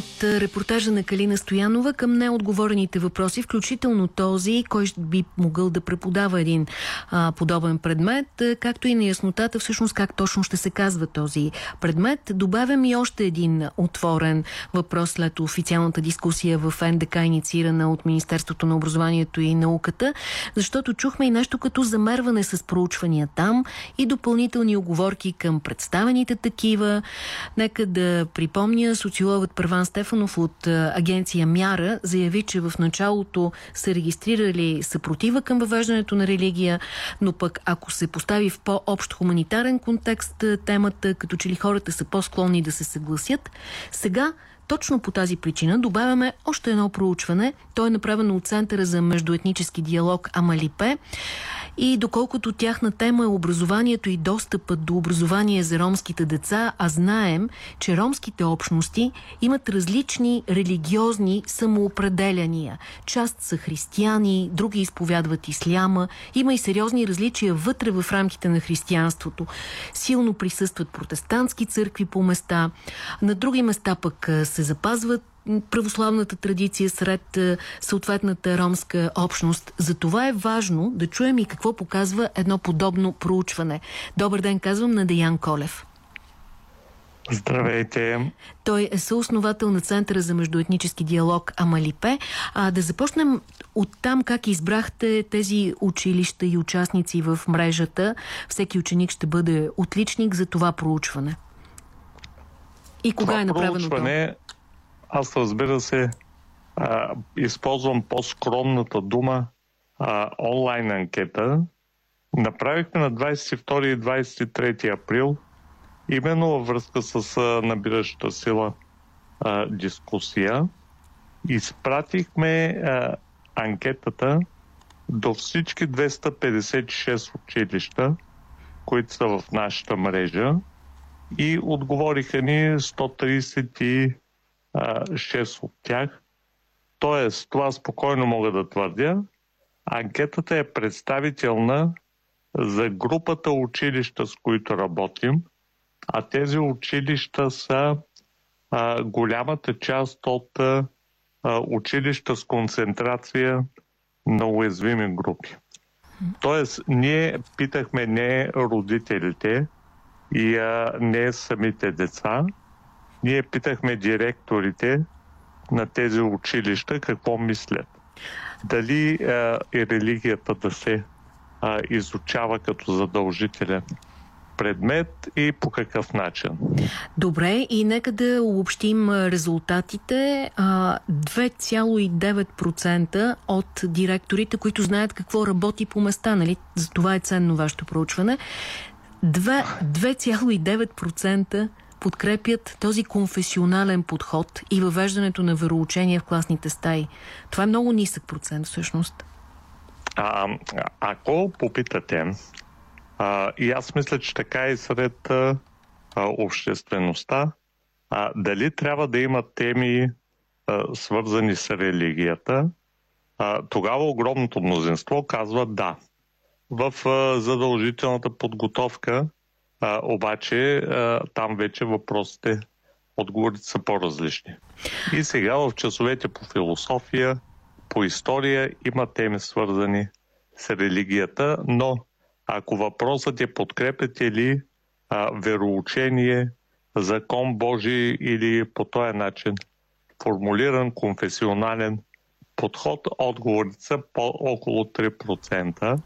от репортажа на Калина Стоянова към неотговорените въпроси, включително този, кой би могъл да преподава един а, подобен предмет, както и неяснотата всъщност как точно ще се казва този предмет. Добавям и още един отворен въпрос след официалната дискусия в НДК, инициирана от Министерството на образованието и науката, защото чухме и нещо като замерване с проучвания там и допълнителни оговорки към представените такива. Нека да припомня, социологът Първан Стефанов от агенция Мяра заяви, че в началото са регистрирали съпротива към въвеждането на религия, но пък ако се постави в по-общ хуманитарен контекст темата, като че ли хората са по-склонни да се съгласят, сега точно по тази причина добавяме още едно проучване. То е направено от Центъра за междуетнически диалог Амалипе и доколкото тяхна тема е образованието и достъпът до образование за ромските деца, а знаем, че ромските общности имат различни религиозни самоопределяния. Част са християни, други изповядват исляма. Има и сериозни различия вътре в рамките на християнството. Силно присъстват протестантски църкви по места. На други места пък се запазват православната традиция сред е, съответната ромска общност. За това е важно да чуем и какво показва едно подобно проучване. Добър ден, казвам на Деян Колев. Здравейте! Той е съосновател на Центъра за междуетнически диалог Амалипе. А да започнем от там как избрахте тези училища и участници в мрежата. Всеки ученик ще бъде отличник за това проучване. И кога това е направено проучване? Аз разбира се а, използвам по-скромната дума а, онлайн анкета. Направихме на 22 и 23 април именно във връзка с а, набиращата сила а, дискусия. Изпратихме а, анкетата до всички 256 училища, които са в нашата мрежа и отговориха ни 130 6 от тях. Тоест, това спокойно мога да твърдя. Анкетата е представителна за групата училища, с които работим, а тези училища са а, голямата част от а, училища с концентрация на уязвими групи. Тоест, ние питахме не родителите и а, не самите деца, ние питахме директорите на тези училища какво мислят. Дали а, е религията да се а, изучава като задължителен предмет и по какъв начин. Добре, и нека да обобщим резултатите. 2,9% от директорите, които знаят какво работи по места, нали? За това е ценно вашето проучване. 2,9% подкрепят този конфесионален подход и въвеждането на вероучение в класните стаи. Това е много нисък процент всъщност. А, ако попитате, а, и аз мисля, че така и сред а, обществеността, а, дали трябва да има теми а, свързани с религията, а, тогава огромното мнозинство казва да. В а, задължителната подготовка а, обаче а, там вече въпросите, отговорите са по-различни. И сега в часовете по философия, по история има теми свързани с религията, но ако въпросът е подкрепяте ли а, вероучение, закон Божий или по този начин формулиран конфесионален подход, отговорите са по около 3%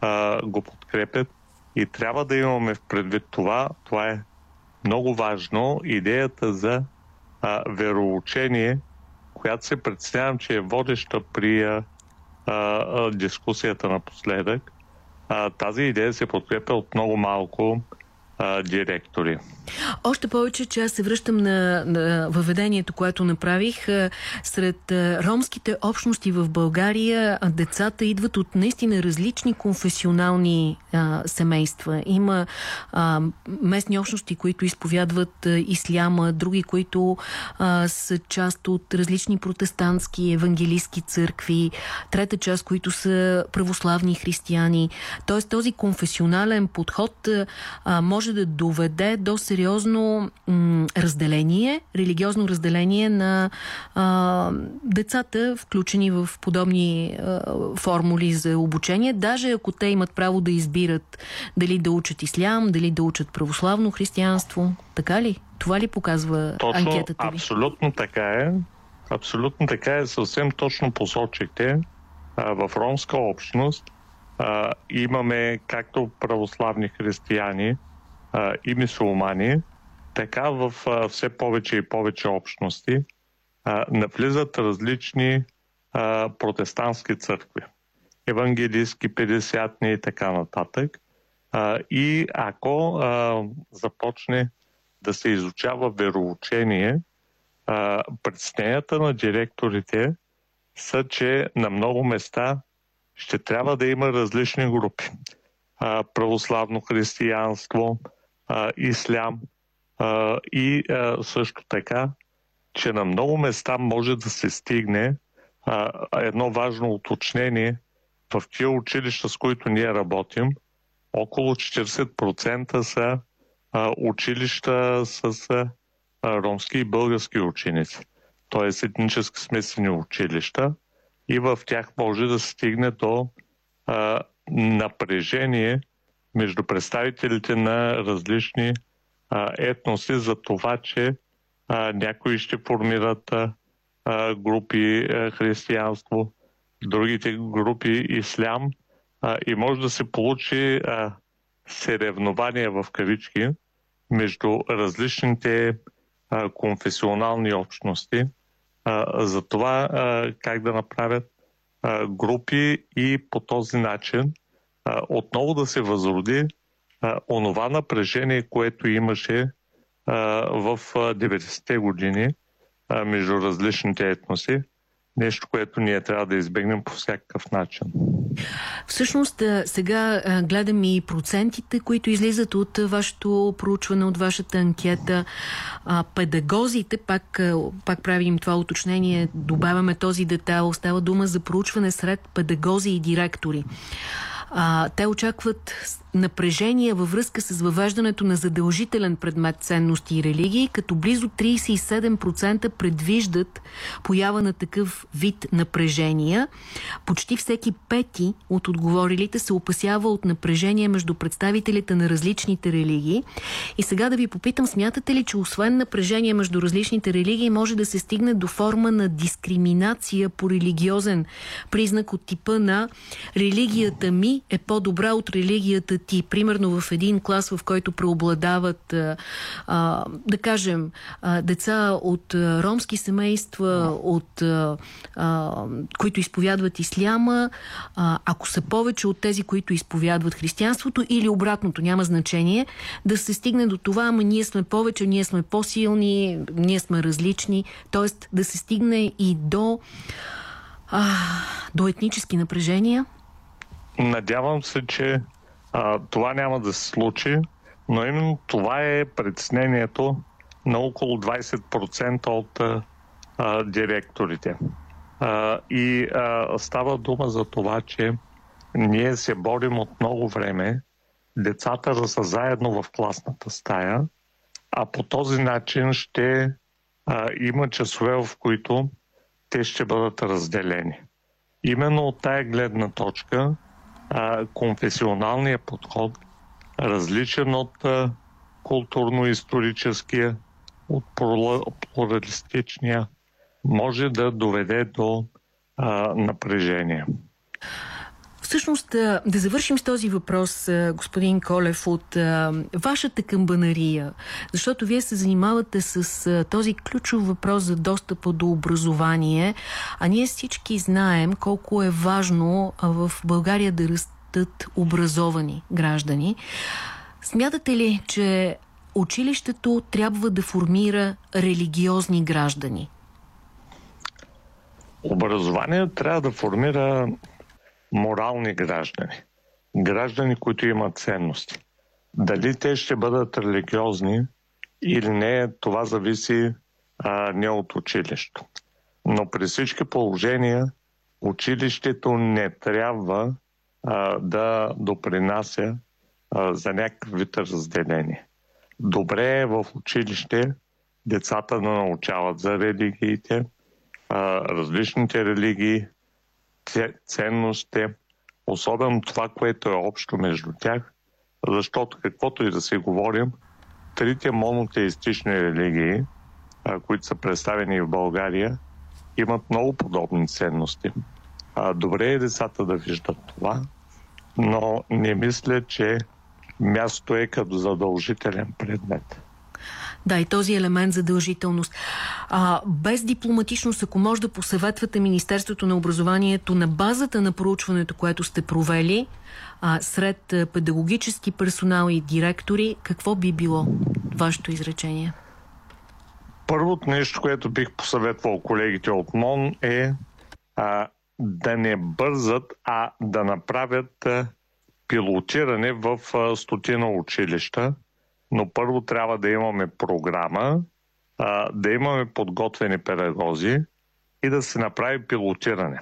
а, го подкрепят и трябва да имаме в предвид това. Това е много важно. Идеята за а, вероучение, която се представям, че е водеща при а, а, дискусията напоследък, а, тази идея се подкрепя от много малко а, директори. Още повече, че аз се връщам на, на въведението, което направих. Сред ромските общности в България децата идват от наистина различни конфесионални а, семейства. Има а, местни общности, които изповядват исляма, други, които а, са част от различни протестантски, евангелистски църкви, трета част, които са православни християни. Тоест този конфесионален подход а, може може да доведе до сериозно разделение, религиозно разделение на а, децата, включени в подобни а, формули за обучение, даже ако те имат право да избират дали да учат ислям, дали да учат православно християнство. Така ли? Това ли показва точно, анкетата ви? Абсолютно така е. Абсолютно така е. Съвсем точно посочихте. А, в ромска общност а, имаме както православни християни а, и мусулмани, така в а, все повече и повече общности а, навлизат различни а, протестантски църкви. Евангелистски, педесятни и така нататък. А, и ако а, започне да се изучава вероучение, а, предсненията на директорите са, че на много места ще трябва да има различни групи. А, православно християнство, а, ислям. А, и а, също така, че на много места може да се стигне а, едно важно уточнение. В тия училища, с които ние работим, около 40% са а, училища с а, ромски и български ученици, т.е. етнически смесени училища. И в тях може да стигне до а, напрежение между представителите на различни а, етноси за това, че а, някои ще формират а, групи а, християнство, другите групи ислям а, и може да се получи а, съревнование в кавички между различните а, конфесионални общности – за това как да направят групи и по този начин отново да се възроди онова напрежение, което имаше в 90-те години между различните етноси. Нещо, което ние трябва да избегнем по всякакъв начин. Всъщност, сега гледам и процентите, които излизат от вашето проучване, от вашата анкета. Педагозите, пак, пак правим това уточнение, добавяме този детайл, става дума за проучване сред педагози и директори. Те очакват напрежение във връзка с въвеждането на задължителен предмет ценности и религии, като близо 37% предвиждат поява на такъв вид напрежения. Почти всеки пети от отговорилите се опасява от напрежение между представителите на различните религии. И сега да ви попитам, смятате ли, че освен напрежение между различните религии може да се стигне до форма на дискриминация по религиозен признак от типа на религията ми е по-добра от религията ти, примерно в един клас, в който преобладават, а, да кажем, а, деца от ромски семейства, от, а, а, които изповядват исляма, а, ако са повече от тези, които изповядват християнството или обратното, няма значение, да се стигне до това, ама ние сме повече, ние сме по-силни, ние сме различни, т.е. да се стигне и до, а, до етнически напрежения? Надявам се, че а, това няма да се случи, но именно това е предснението на около 20% от а, директорите. А, и а, става дума за това, че ние се борим от много време децата да са заедно в класната стая, а по този начин ще а, има часове, в които те ще бъдат разделени. Именно от тая гледна точка а, конфесионалния подход, различен от а, културно-историческия, от плуралистичния, може да доведе до а, напрежение. Всъщност, да завършим с този въпрос, господин Колев, от вашата камбанария, защото вие се занимавате с този ключов въпрос за достъпа до образование, а ние всички знаем колко е важно в България да растат образовани граждани. Смятате ли, че училището трябва да формира религиозни граждани? Образованието трябва да формира морални граждани. Граждани, които имат ценности. Дали те ще бъдат религиозни или не, това зависи а, не от училището. Но при всички положения училището не трябва а, да допринася а, за някакъв вид разделение. Добре е в училище децата да научават за религиите, а, различните религии, ценности, особено това, което е общо между тях, защото каквото и да си говорим, трите монотеистични религии, които са представени в България, имат много подобни ценности. Добре е децата да виждат това, но не мисля, че място е като задължителен предмет. Да, и този елемент задължителност. А, без дипломатичност, ако може да посъветвате Министерството на образованието на базата на проучването, което сте провели, а, сред педагогически персонал и директори, какво би било вашето изречение? Първото нещо, което бих посъветвал колегите от МОН е а, да не бързат, а да направят а, пилотиране в а, стотина училища, но първо трябва да имаме програма, да имаме подготвени педагози и да се направи пилотиране.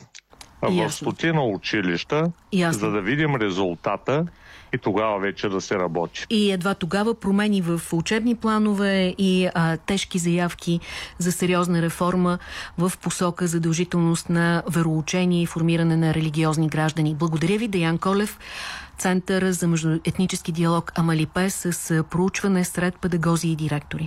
В стотина училища, Ясно. за да видим резултата и тогава вече да се работи. И едва тогава промени в учебни планове и а, тежки заявки за сериозна реформа в посока задължителност на вероучение и формиране на религиозни граждани. Благодаря ви, Даян Колев. Център за междуетнически диалог Амалипе с проучване сред педагози и директори.